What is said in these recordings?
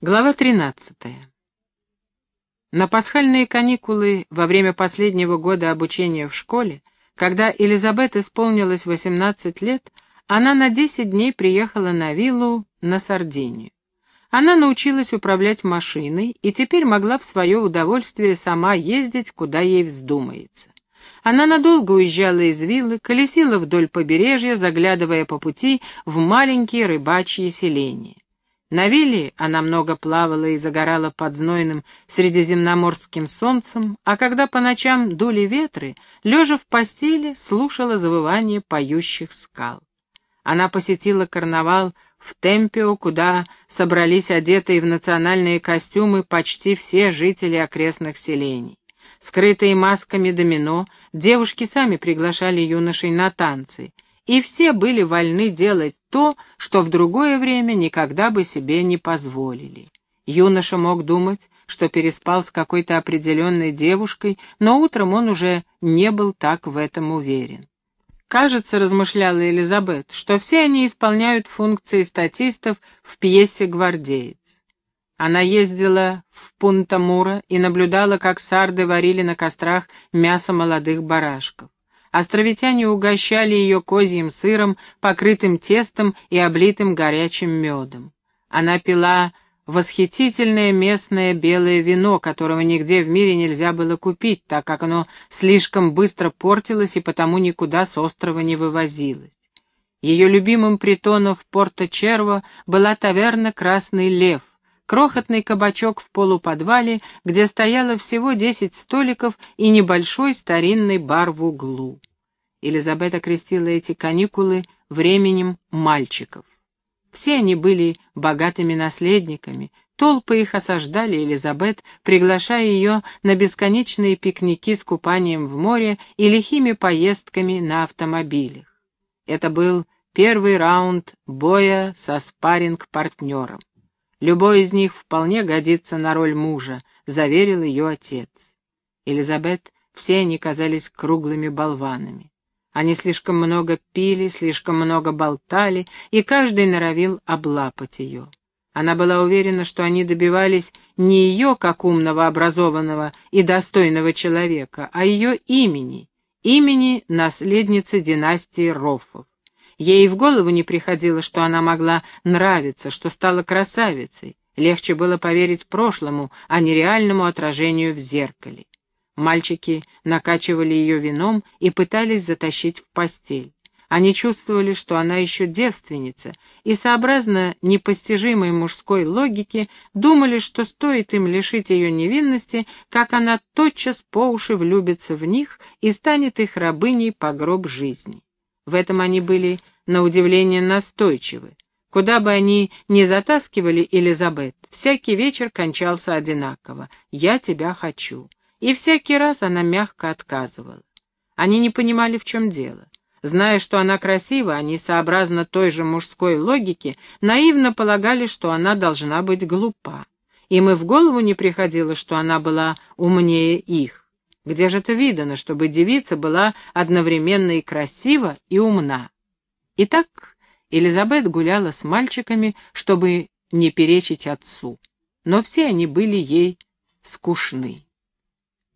Глава 13. На пасхальные каникулы во время последнего года обучения в школе, когда Элизабет исполнилось 18 лет, она на 10 дней приехала на виллу на Сардинию. Она научилась управлять машиной и теперь могла в свое удовольствие сама ездить, куда ей вздумается. Она надолго уезжала из виллы, колесила вдоль побережья, заглядывая по пути в маленькие рыбачьи селения. На вилле она много плавала и загорала под знойным средиземноморским солнцем, а когда по ночам дули ветры, лежа в постели, слушала завывание поющих скал. Она посетила карнавал в Темпио, куда собрались одетые в национальные костюмы почти все жители окрестных селений. Скрытые масками домино, девушки сами приглашали юношей на танцы, и все были вольны делать то, что в другое время никогда бы себе не позволили. Юноша мог думать, что переспал с какой-то определенной девушкой, но утром он уже не был так в этом уверен. Кажется, размышляла Элизабет, что все они исполняют функции статистов в пьесе «Гвардеец». Она ездила в Пунта-Мура и наблюдала, как сарды варили на кострах мясо молодых барашков. Островитяне угощали ее козьим сыром, покрытым тестом и облитым горячим медом. Она пила восхитительное местное белое вино, которого нигде в мире нельзя было купить, так как оно слишком быстро портилось и потому никуда с острова не вывозилось. Ее любимым притоном в Порто-Черво была таверна «Красный лев», крохотный кабачок в полуподвале, где стояло всего десять столиков и небольшой старинный бар в углу. Елизабет окрестила эти каникулы временем мальчиков. Все они были богатыми наследниками, толпы их осаждали Елизабет, приглашая ее на бесконечные пикники с купанием в море и лихими поездками на автомобилях. Это был первый раунд боя со спарринг-партнером. Любой из них вполне годится на роль мужа, заверил ее отец. Элизабет, все они казались круглыми болванами. Они слишком много пили, слишком много болтали, и каждый норовил облапать ее. Она была уверена, что они добивались не ее как умного, образованного и достойного человека, а ее имени, имени наследницы династии Рофов. Ей в голову не приходило, что она могла нравиться, что стала красавицей. Легче было поверить прошлому, а не реальному отражению в зеркале. Мальчики накачивали ее вином и пытались затащить в постель. Они чувствовали, что она еще девственница, и, сообразно непостижимой мужской логике, думали, что стоит им лишить ее невинности, как она тотчас по уши влюбится в них и станет их рабыней по гроб жизни. В этом они были, на удивление, настойчивы. Куда бы они ни затаскивали Элизабет, всякий вечер кончался одинаково «Я тебя хочу». И всякий раз она мягко отказывала. Они не понимали, в чем дело. Зная, что она красива, они, сообразно той же мужской логике, наивно полагали, что она должна быть глупа. Им и в голову не приходило, что она была умнее их. Где же это видано, чтобы девица была одновременно и красива, и умна? Итак, Элизабет гуляла с мальчиками, чтобы не перечить отцу. Но все они были ей скучны.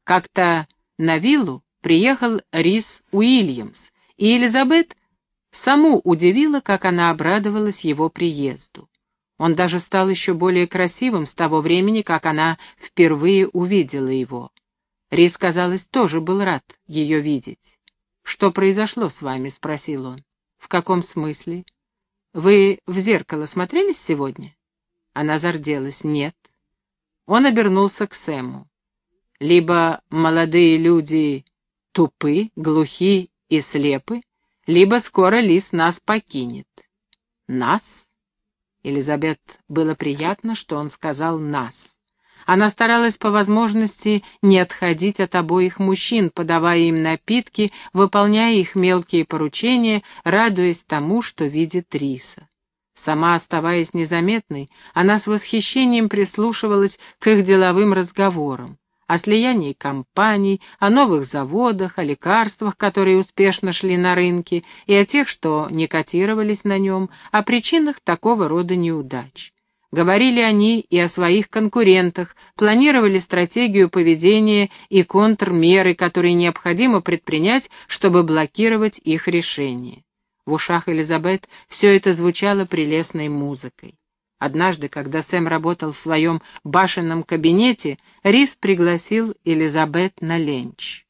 Как-то на виллу приехал Рис Уильямс, и Элизабет саму удивила, как она обрадовалась его приезду. Он даже стал еще более красивым с того времени, как она впервые увидела его. Рис, казалось, тоже был рад ее видеть. «Что произошло с вами?» — спросил он. «В каком смысле? Вы в зеркало смотрелись сегодня?» Она зарделась. «Нет». Он обернулся к Сэму. «Либо молодые люди тупы, глухи и слепы, либо скоро Лис нас покинет». «Нас?» Элизабет было приятно, что он сказал «нас». Она старалась по возможности не отходить от обоих мужчин, подавая им напитки, выполняя их мелкие поручения, радуясь тому, что видит Риса. Сама оставаясь незаметной, она с восхищением прислушивалась к их деловым разговорам о слиянии компаний, о новых заводах, о лекарствах, которые успешно шли на рынке, и о тех, что не котировались на нем, о причинах такого рода неудач. Говорили они и о своих конкурентах, планировали стратегию поведения и контрмеры, которые необходимо предпринять, чтобы блокировать их решение. В ушах Элизабет все это звучало прелестной музыкой. Однажды, когда Сэм работал в своем башенном кабинете, Рис пригласил Элизабет на ленч.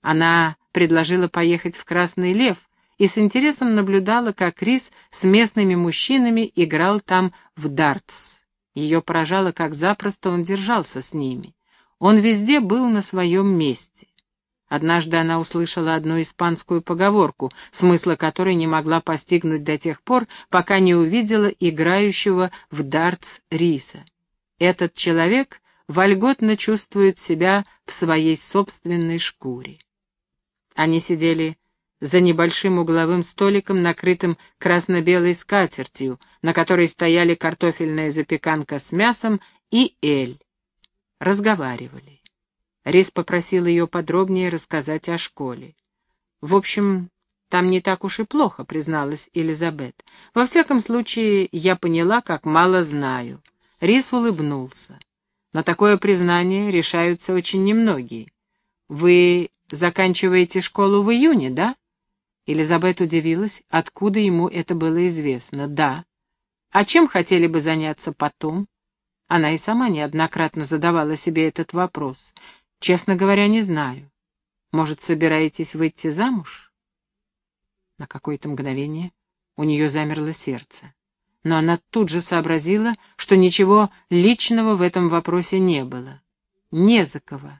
Она предложила поехать в Красный Лев и с интересом наблюдала, как Рис с местными мужчинами играл там в дартс. Ее поражало, как запросто он держался с ними. Он везде был на своем месте. Однажды она услышала одну испанскую поговорку, смысла которой не могла постигнуть до тех пор, пока не увидела играющего в дартс риса. Этот человек вольготно чувствует себя в своей собственной шкуре. Они сидели за небольшим угловым столиком, накрытым красно-белой скатертью, на которой стояли картофельная запеканка с мясом и эль. Разговаривали. Рис попросил ее подробнее рассказать о школе. «В общем, там не так уж и плохо», — призналась Элизабет. «Во всяком случае, я поняла, как мало знаю». Рис улыбнулся. На такое признание решаются очень немногие. «Вы заканчиваете школу в июне, да?» Элизабет удивилась, откуда ему это было известно. «Да». «А чем хотели бы заняться потом?» Она и сама неоднократно задавала себе этот вопрос. Честно говоря, не знаю. Может, собираетесь выйти замуж? На какое-то мгновение у нее замерло сердце. Но она тут же сообразила, что ничего личного в этом вопросе не было. Не за кого.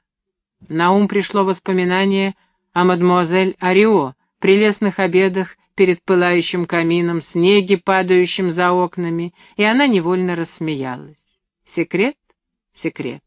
На ум пришло воспоминание о мадемуазель Арио, прелестных обедах перед пылающим камином, снеге, падающем за окнами, и она невольно рассмеялась. Секрет? Секрет.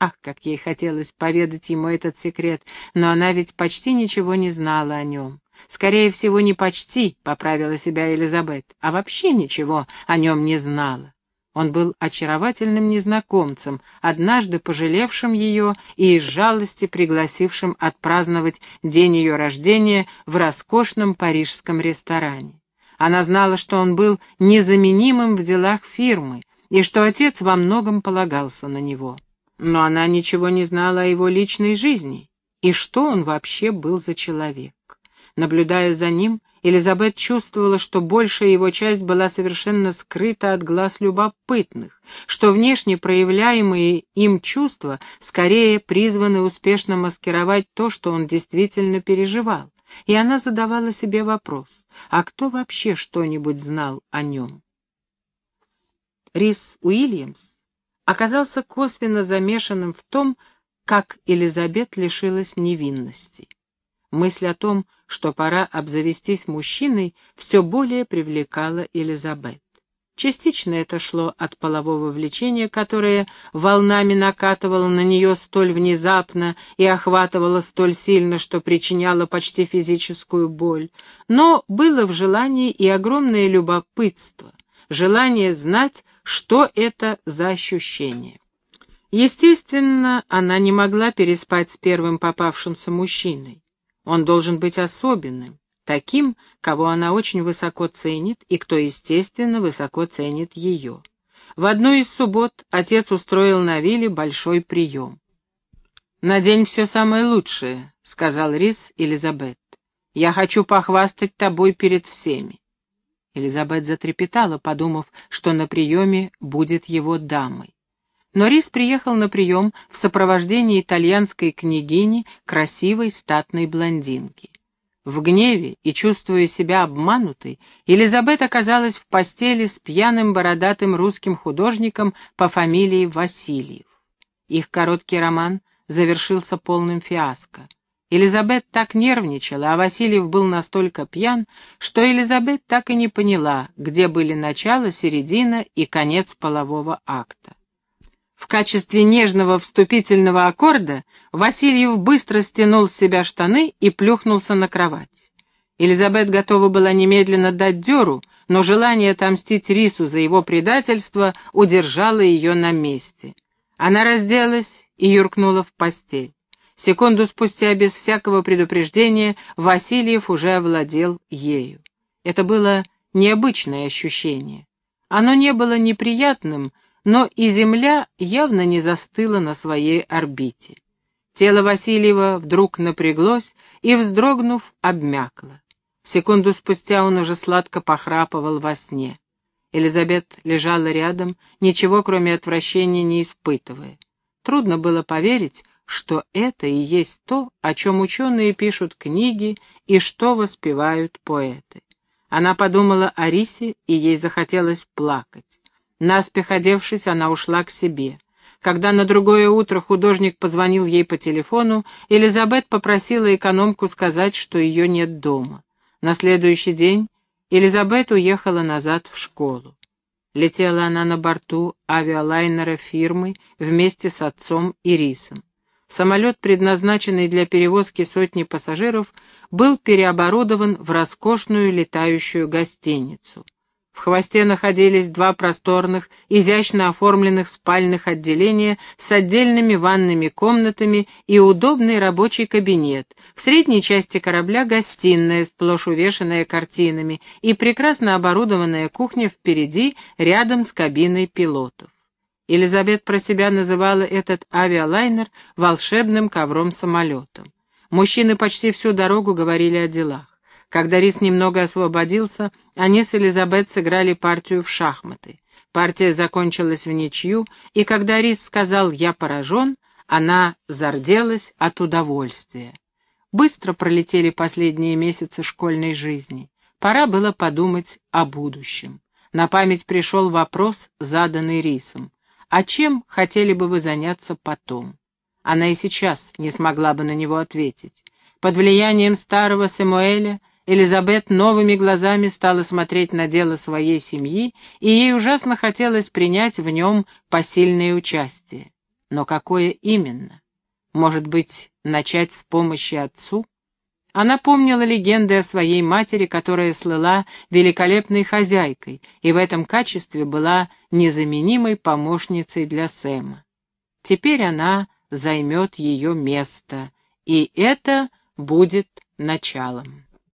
Ах, как ей хотелось поведать ему этот секрет, но она ведь почти ничего не знала о нем. Скорее всего, не почти, — поправила себя Элизабет, — а вообще ничего о нем не знала. Он был очаровательным незнакомцем, однажды пожалевшим ее и из жалости пригласившим отпраздновать день ее рождения в роскошном парижском ресторане. Она знала, что он был незаменимым в делах фирмы и что отец во многом полагался на него но она ничего не знала о его личной жизни и что он вообще был за человек. Наблюдая за ним, Элизабет чувствовала, что большая его часть была совершенно скрыта от глаз любопытных, что внешне проявляемые им чувства скорее призваны успешно маскировать то, что он действительно переживал. И она задавала себе вопрос, а кто вообще что-нибудь знал о нем? Рис Уильямс оказался косвенно замешанным в том, как Элизабет лишилась невинности. Мысль о том, что пора обзавестись мужчиной, все более привлекала Элизабет. Частично это шло от полового влечения, которое волнами накатывало на нее столь внезапно и охватывало столь сильно, что причиняло почти физическую боль, но было в желании и огромное любопытство, желание знать, что это за ощущение. Естественно, она не могла переспать с первым попавшимся мужчиной. Он должен быть особенным, таким, кого она очень высоко ценит и кто, естественно, высоко ценит ее. В одну из суббот отец устроил на вилле большой прием. «Надень все самое лучшее», — сказал Рис Элизабет. «Я хочу похвастать тобой перед всеми. Элизабет затрепетала, подумав, что на приеме будет его дамой. Но Рис приехал на прием в сопровождении итальянской княгини, красивой статной блондинки. В гневе и чувствуя себя обманутой, Елизабет оказалась в постели с пьяным бородатым русским художником по фамилии Васильев. Их короткий роман завершился полным фиаско. Елизабет так нервничала, а Васильев был настолько пьян, что Елизабет так и не поняла, где были начало, середина и конец полового акта. В качестве нежного вступительного аккорда Васильев быстро стянул с себя штаны и плюхнулся на кровать. Елизабет готова была немедленно дать дёру, но желание отомстить Рису за его предательство удержало ее на месте. Она разделась и юркнула в постель. Секунду спустя, без всякого предупреждения, Васильев уже овладел ею. Это было необычное ощущение. Оно не было неприятным, но и Земля явно не застыла на своей орбите. Тело Васильева вдруг напряглось и, вздрогнув, обмякло. Секунду спустя он уже сладко похрапывал во сне. Элизабет лежала рядом, ничего кроме отвращения не испытывая. Трудно было поверить, что это и есть то, о чем ученые пишут книги и что воспевают поэты. Она подумала о Рисе, и ей захотелось плакать. Наспех одевшись, она ушла к себе. Когда на другое утро художник позвонил ей по телефону, Элизабет попросила экономку сказать, что ее нет дома. На следующий день Элизабет уехала назад в школу. Летела она на борту авиалайнера фирмы вместе с отцом и Рисом. Самолет, предназначенный для перевозки сотни пассажиров, был переоборудован в роскошную летающую гостиницу. В хвосте находились два просторных, изящно оформленных спальных отделения с отдельными ванными комнатами и удобный рабочий кабинет. В средней части корабля гостиная, сплошь увешанная картинами, и прекрасно оборудованная кухня впереди, рядом с кабиной пилотов. Елизабет про себя называла этот авиалайнер волшебным ковром-самолетом. Мужчины почти всю дорогу говорили о делах. Когда Рис немного освободился, они с Элизабет сыграли партию в шахматы. Партия закончилась в ничью, и когда Рис сказал «я поражен», она зарделась от удовольствия. Быстро пролетели последние месяцы школьной жизни. Пора было подумать о будущем. На память пришел вопрос, заданный Рисом. «А чем хотели бы вы заняться потом?» Она и сейчас не смогла бы на него ответить. Под влиянием старого Самуэля Элизабет новыми глазами стала смотреть на дело своей семьи, и ей ужасно хотелось принять в нем посильное участие. Но какое именно? Может быть, начать с помощи отцу? Она помнила легенды о своей матери, которая слыла великолепной хозяйкой, и в этом качестве была незаменимой помощницей для Сэма. Теперь она займет ее место, и это будет началом.